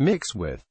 Mix with